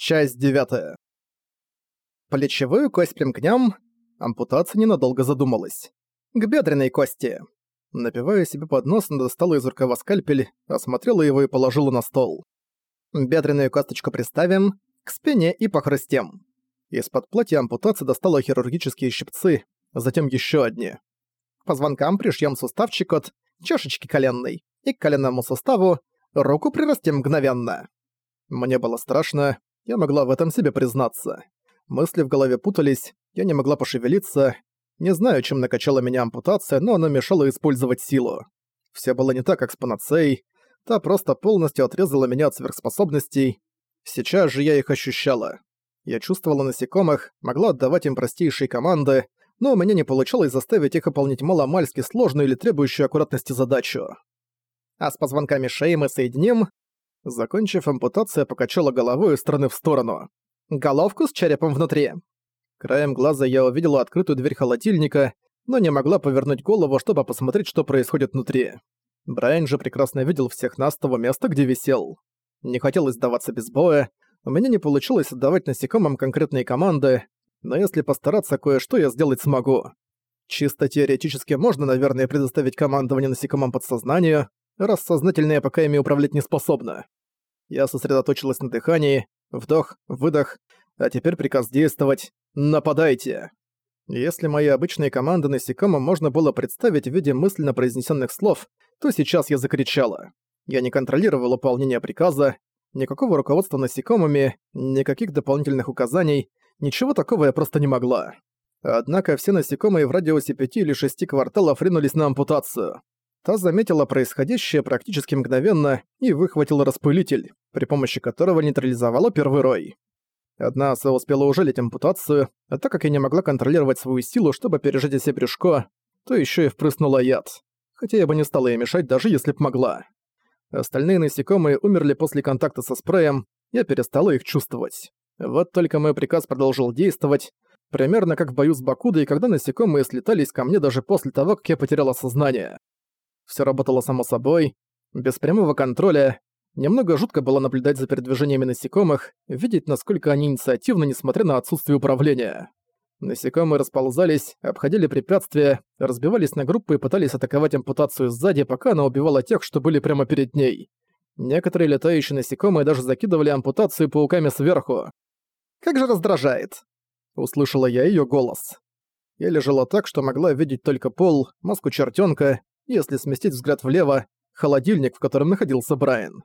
Часть девятая. Плечевую кость примкнем. Ампутация ненадолго задумалась. К бедренной кости. Напивая себе под нос, она достала из рукава скальпель, осмотрела его и положила на стол. Бедренную косточку приставим, к спине и похрустем. Из-под платья ампутации достала хирургические щипцы, затем еще одни. К позвонкам пришьем суставчик от чашечки коленной, и к коленному суставу руку прирастем мгновенно. Мне было страшно, я могла в этом себе признаться. Мысли в голове путались, я не могла пошевелиться. Не знаю, чем накачала меня ампутация, но она мешала использовать силу. Все было не так, как с панацеей. Та просто полностью отрезала меня от сверхспособностей. Сейчас же я их ощущала. Я чувствовала насекомых, могла отдавать им простейшие команды, но у меня не получалось заставить их выполнить маломальски сложную или требующую аккуратности задачу. А с позвонками шеи мы соединим, Закончив ампутацию, покачала головой из стороны в сторону. Головку с черепом внутри. Краем глаза я увидела открытую дверь холодильника, но не могла повернуть голову, чтобы посмотреть, что происходит внутри. Брайан же прекрасно видел всех нас с того места, где висел. Не хотелось сдаваться без боя, у меня не получилось отдавать насекомым конкретные команды, но если постараться, кое-что я сделать смогу. Чисто теоретически можно, наверное, предоставить командование насекомым подсознанию, раз сознательная пока ими управлять не способна. Я сосредоточилась на дыхании, вдох, выдох, а теперь приказ действовать «Нападайте!». Если мои обычные команды насекомым можно было представить в виде мысленно произнесенных слов, то сейчас я закричала. Я не контролировала выполнение приказа, никакого руководства насекомыми, никаких дополнительных указаний, ничего такого я просто не могла. Однако все насекомые в радиусе пяти или шести кварталов ринулись на ампутацию. Та заметила происходящее практически мгновенно и выхватила распылитель, при помощи которого нейтрализовала первый рой. Одна оса успела ужалить ампутацию, а так как я не могла контролировать свою силу, чтобы пережить себе брюшко, то еще и впрыснула яд. Хотя я бы не стала ей мешать, даже если б могла. Остальные насекомые умерли после контакта со спреем, я перестала их чувствовать. Вот только мой приказ продолжил действовать, примерно как в бою с Бакудой, когда насекомые слетались ко мне даже после того, как я потеряла сознание. Все работало само собой, без прямого контроля. Немного жутко было наблюдать за передвижениями насекомых, видеть, насколько они инициативны, несмотря на отсутствие управления. Насекомые расползались, обходили препятствия, разбивались на группы и пытались атаковать ампутацию сзади, пока она убивала тех, что были прямо перед ней. Некоторые летающие насекомые даже закидывали ампутацию пауками сверху. «Как же раздражает!» Услышала я ее голос. Я лежала так, что могла видеть только пол, маску чертенка если сместить взгляд влево, холодильник, в котором находился Брайан.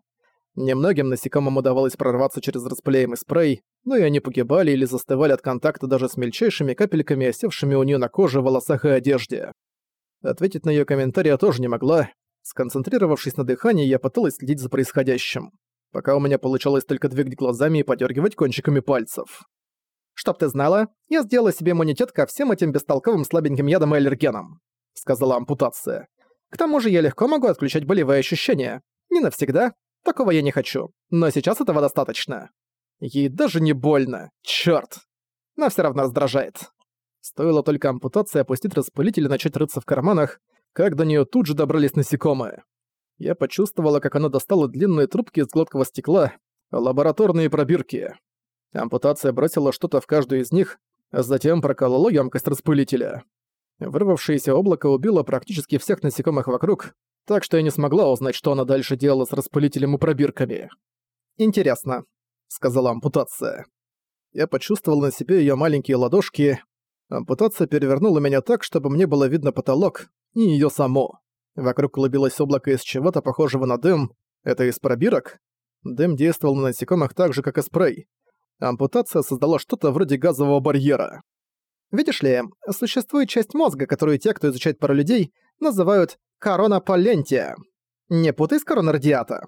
Немногим насекомым удавалось прорваться через распыляемый спрей, но и они погибали или застывали от контакта даже с мельчайшими капельками, осевшими у нее на коже, волосах и одежде. Ответить на ее комментарий я тоже не могла. Сконцентрировавшись на дыхании, я пыталась следить за происходящим. Пока у меня получалось только двигать глазами и подергивать кончиками пальцев. «Чтоб ты знала, я сделала себе иммунитет ко всем этим бестолковым слабеньким ядам и аллергенам», — сказала ампутация. К тому же я легко могу отключать болевые ощущения. Не навсегда. Такого я не хочу. Но сейчас этого достаточно. Ей даже не больно. Чёрт. Но всё равно раздражает. Стоило только ампутации опустить распылитель и начать рыться в карманах, как до неё тут же добрались насекомые. Я почувствовала, как она достала длинные трубки из гладкого стекла, лабораторные пробирки. Ампутация бросила что-то в каждую из них, а затем проколола ёмкость распылителя. Вырвавшееся облако убило практически всех насекомых вокруг, так что я не смогла узнать, что она дальше делала с распылителем и пробирками. «Интересно», — сказала ампутация. Я почувствовал на себе ее маленькие ладошки. Ампутация перевернула меня так, чтобы мне было видно потолок и ее само. Вокруг клубилось облако из чего-то похожего на дым. Это из пробирок? Дым действовал на насекомых так же, как и спрей. Ампутация создала что-то вроде газового барьера. Видишь ли, существует часть мозга, которую те, кто изучает пару людей, называют корона полентия. Не путай с корона радиата.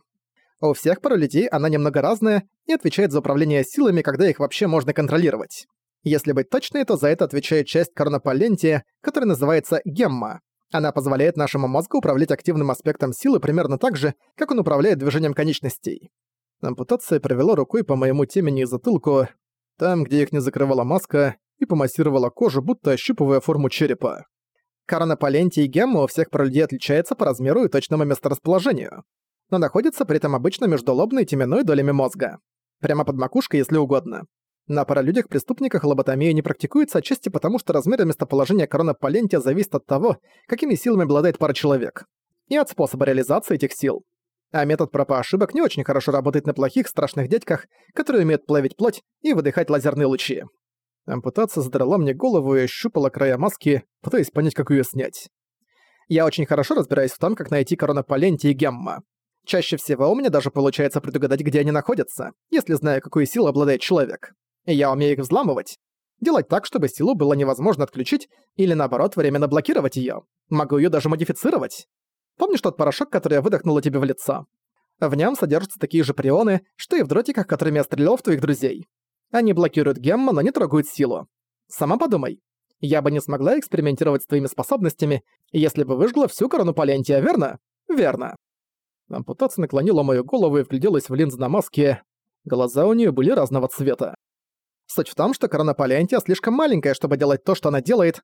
У всех паралюдей она немного разная и отвечает за управление силами, когда их вообще можно контролировать. Если быть точной, то за это отвечает часть коронапалентия, которая называется гемма. Она позволяет нашему мозгу управлять активным аспектом силы примерно так же, как он управляет движением конечностей. Ампутация провела рукой по моему темени и затылку. Там, где их не закрывала маска, и помассировала кожу, будто ощупывая форму черепа. Коронапаленти и гемма у всех пролюдей отличается по размеру и точному месторасположению, но находится при этом обычно между лобной и теменной долями мозга. Прямо под макушкой, если угодно. На паралюдях-преступниках лоботомия не практикуется отчасти потому, что размер и местоположение коронапалентия зависит от того, какими силами обладает пара человек. И от способа реализации этих сил. А метод проб ошибок не очень хорошо работает на плохих, страшных дядьках, которые умеют плавить плоть и выдыхать лазерные лучи. Ампутация задрала мне голову и ощупала края маски, пытаясь понять, как ее снять. Я очень хорошо разбираюсь в том, как найти коронапалентий и гемма. Чаще всего у меня даже получается предугадать, где они находятся, если знаю, какую силу обладает человек. Я умею их взламывать. Делать так, чтобы силу было невозможно отключить или наоборот временно блокировать её. Могу её даже модифицировать. Помнишь тот порошок, который я выдохнула тебе в лицо? В нём содержатся такие же прионы, что и в дротиках, которыми я стрелял в твоих друзей. Они блокируют гемма, но не трогают силу. Сама подумай. Я бы не смогла экспериментировать с твоими способностями, если бы выжгла всю корону Палентия, верно? Верно. Ампутация наклонила мою голову и вгляделась в линзы на маске. Глаза у неё были разного цвета. Суть в том, что корона Палеонтия слишком маленькая, чтобы делать то, что она делает.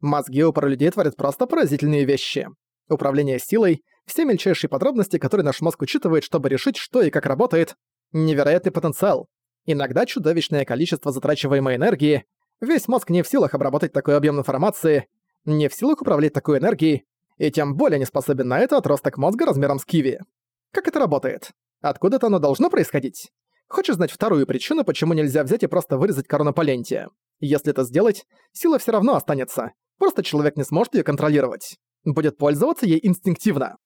Мозги у паралюдей творят просто поразительные вещи. Управление силой, все мельчайшие подробности, которые наш мозг учитывает, чтобы решить, что и как работает. Невероятный потенциал. Иногда чудовищное количество затрачиваемой энергии. Весь мозг не в силах обработать такой объем информации, не в силах управлять такой энергией, и тем более не способен на это отросток мозга размером с киви. Как это работает? Откуда-то оно должно происходить? Хочешь знать вторую причину, почему нельзя взять и просто вырезать корону по ленте? Если это сделать, сила все равно останется. Просто человек не сможет ее контролировать. Будет пользоваться ей инстинктивно.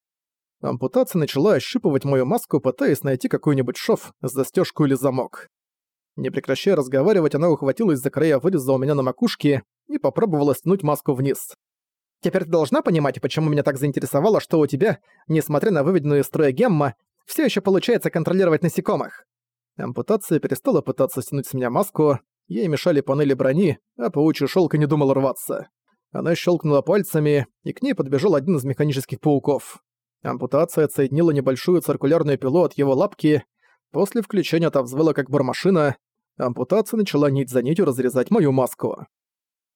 Ампутация начала ощупывать мою маску, пытаясь найти какой-нибудь шов, застежку или замок. Не прекращая разговаривать, она ухватилась за края выреза у меня на макушке и попробовала стянуть маску вниз. «Теперь ты должна понимать, почему меня так заинтересовало, что у тебя, несмотря на выведенную из строя гемма, все еще получается контролировать насекомых. Ампутация перестала пытаться стянуть с меня маску, ей мешали панели брони, а паучий шелк не думал рваться. Она щелкнула пальцами, и к ней подбежал один из механических пауков. Ампутация отсоединила небольшую циркулярную пилу от его лапки, после включения та взвыла как бормашина, ампутация начала нить за нитью разрезать мою маску.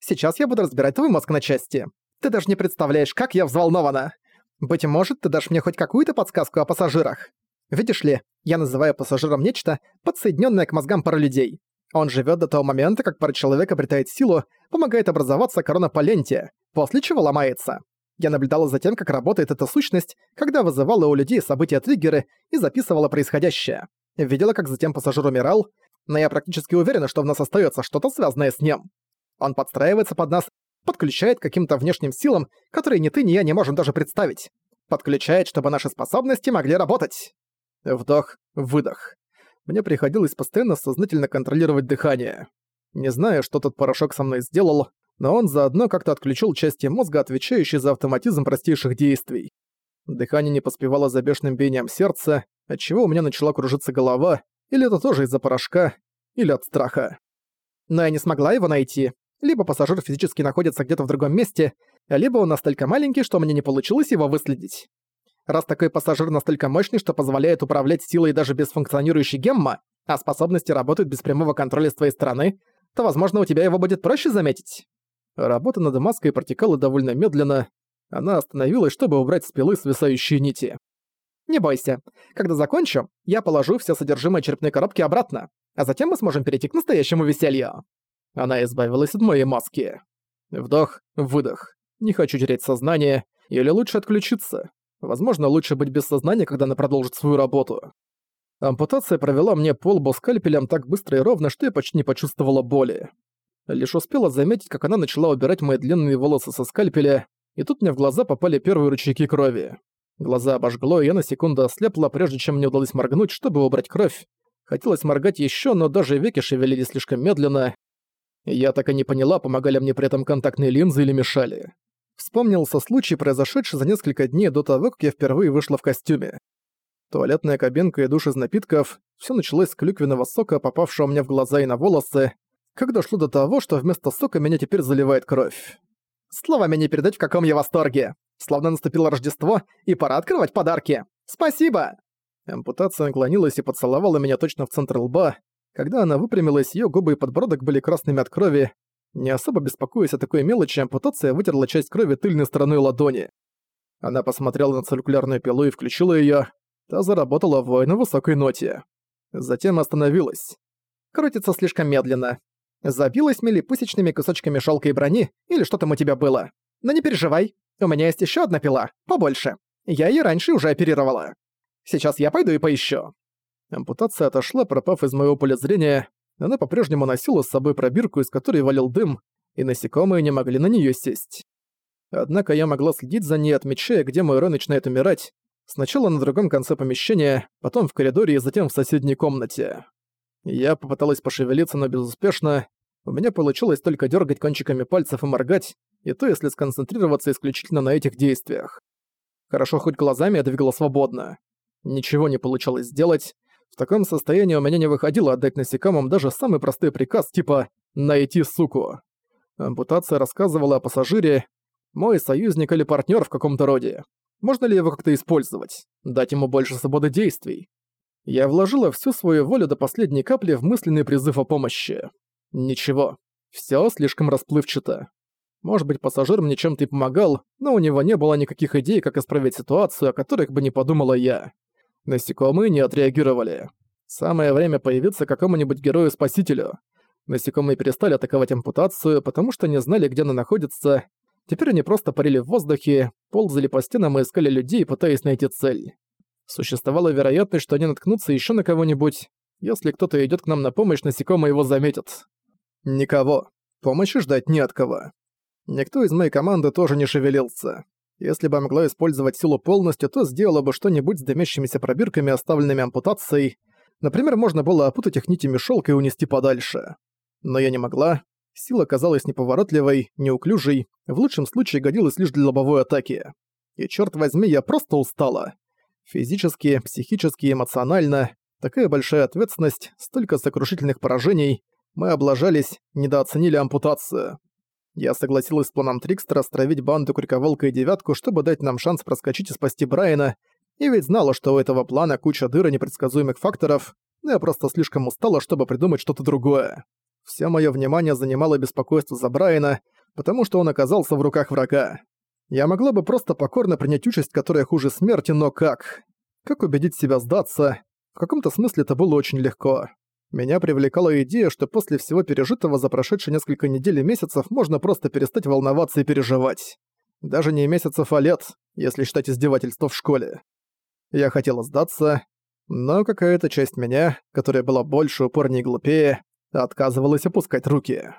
«Сейчас я буду разбирать твой мозг на части. Ты даже не представляешь, как я взволнована. Быть может, ты дашь мне хоть какую-то подсказку о пассажирах. Видишь ли, я называю пассажиром нечто, подсоединенное к мозгам паралюдей. Он живет до того момента, как пара человек обретает силу, помогает образоваться корона по ленте, после чего ломается. Я наблюдала за тем, как работает эта сущность, когда вызывала у людей события-триггеры и записывала происходящее. Видела, как затем пассажир умирал, но я практически уверена, что в нас остается что-то связанное с ним. Он подстраивается под нас, подключает каким-то внешним силам, которые ни ты, ни я не можем даже представить. Подключает, чтобы наши способности могли работать. Вдох, выдох. Мне приходилось постоянно сознательно контролировать дыхание. Не знаю, что тот порошок со мной сделал, но он заодно как-то отключил части мозга, отвечающие за автоматизм простейших действий. Дыхание не поспевало за бешеным биением сердца, отчего у меня начала кружиться голова, или это тоже из-за порошка, или от страха. Но я не смогла его найти. Либо пассажир физически находится где-то в другом месте, либо он настолько маленький, что мне не получилось его выследить. Раз такой пассажир настолько мощный, что позволяет управлять силой даже без функционирующей гемма, а способности работают без прямого контроля с твоей стороны, то, возможно, у тебя его будет проще заметить. Работа над маской протекала довольно медленно. Она остановилась, чтобы убрать с пилы свисающие нити. «Не бойся. Когда закончу, я положу все содержимое черепной коробки обратно, а затем мы сможем перейти к настоящему веселью». Она избавилась от моей маски. Вдох, выдох. Не хочу терять сознание, или лучше отключиться. Возможно, лучше быть без сознания, когда она продолжит свою работу. Ампутация провела мне полбу скальпелем так быстро и ровно, что я почти не почувствовала боли. Лишь успела заметить, как она начала убирать мои длинные волосы со скальпеля, и тут мне в глаза попали первые ручейки крови. Глаза обожгло, и я на секунду ослепла, прежде чем мне удалось моргнуть, чтобы убрать кровь. Хотелось моргать еще, но даже веки шевелились слишком медленно. Я так и не поняла, помогали мне при этом контактные линзы или мешали. Вспомнился случай, произошедший за несколько дней до того, как я впервые вышла в костюме. Туалетная кабинка и душ из напитков – все началось с клюквенного сока, попавшего мне в глаза и на волосы, как дошло до того, что вместо сока меня теперь заливает кровь. Словами не передать, в каком я восторге. Словно наступило Рождество, и пора открывать подарки. Спасибо!» Ампутация наклонилась и поцеловала меня точно в центр лба. Когда она выпрямилась, ее губы и подбородок были красными от крови, не особо беспокоясь о такой мелочи, ампутация вытерла часть крови тыльной стороной ладони. Она посмотрела на циркулярную пилу и включила её. Та заработала в на высокой ноте. Затем остановилась. Крутится слишком медленно. Забилась милипусечными кусочками шелка и брони, или что там у тебя было. Но не переживай, у меня есть еще одна пила, побольше. Я ее раньше уже оперировала. Сейчас я пойду и поищу». Ампутация отошла, пропав из моего поля зрения. Она по-прежнему носила с собой пробирку, из которой валил дым, и насекомые не могли на нее сесть. Однако я могла следить за ней, отмечая, где мой Рой начинает умирать. Сначала на другом конце помещения, потом в коридоре и затем в соседней комнате. Я попыталась пошевелиться, но безуспешно. У меня получилось только дергать кончиками пальцев и моргать, и то если сконцентрироваться исключительно на этих действиях. Хорошо хоть глазами я двигала свободно. Ничего не получалось сделать. В таком состоянии у меня не выходило отдать насекомым даже самый простой приказ типа «найти суку». Ампутация рассказывала о пассажире, мой союзник или партнер в каком-то роде. Можно ли его как-то использовать? Дать ему больше свободы действий? Я вложила всю свою волю до последней капли в мысленный призыв о помощи. Ничего. Всё слишком расплывчато. Может быть, пассажир мне чем-то и помогал, но у него не было никаких идей, как исправить ситуацию, о которых бы не подумала я. Насекомые не отреагировали. Самое время появиться какому-нибудь герою-спасителю. Насекомые перестали атаковать ампутацию, потому что не знали, где она находится. Теперь они просто парили в воздухе, ползали по стенам и искали людей, пытаясь найти цель. Существовала вероятность, что они наткнутся еще на кого-нибудь. Если кто-то идет к нам на помощь, насекомые его заметят. Никого. Помощи ждать не от кого. Никто из моей команды тоже не шевелился. Если бы могла использовать силу полностью, то сделала бы что-нибудь с дымящимися пробирками, оставленными ампутацией. Например, можно было опутать их нитями шелка и унести подальше. Но я не могла. Сила казалась неповоротливой, неуклюжей, в лучшем случае годилась лишь для лобовой атаки. И черт возьми, я просто устала. Физически, психически, эмоционально. Такая большая ответственность, столько сокрушительных поражений. Мы облажались, недооценили ампутацию. Я согласилась с планом Трикстера стравить банду Крюковолка и Девятку, чтобы дать нам шанс проскочить и спасти Брайана, и ведь знала, что у этого плана куча дыр и непредсказуемых факторов, но я просто слишком устала, чтобы придумать что-то другое. Все моё внимание занимало беспокойство за Брайана, потому что он оказался в руках врага. Я могла бы просто покорно принять участь, которая хуже смерти, но как? Как убедить себя сдаться? В каком-то смысле это было очень легко. Меня привлекала идея, что после всего пережитого за прошедшие несколько недель и месяцев можно просто перестать волноваться и переживать. Даже не месяцев, а лет, если считать издевательство в школе. Я хотела сдаться, но какая-то часть меня, которая была больше, упорнее и глупее, отказывалась опускать руки.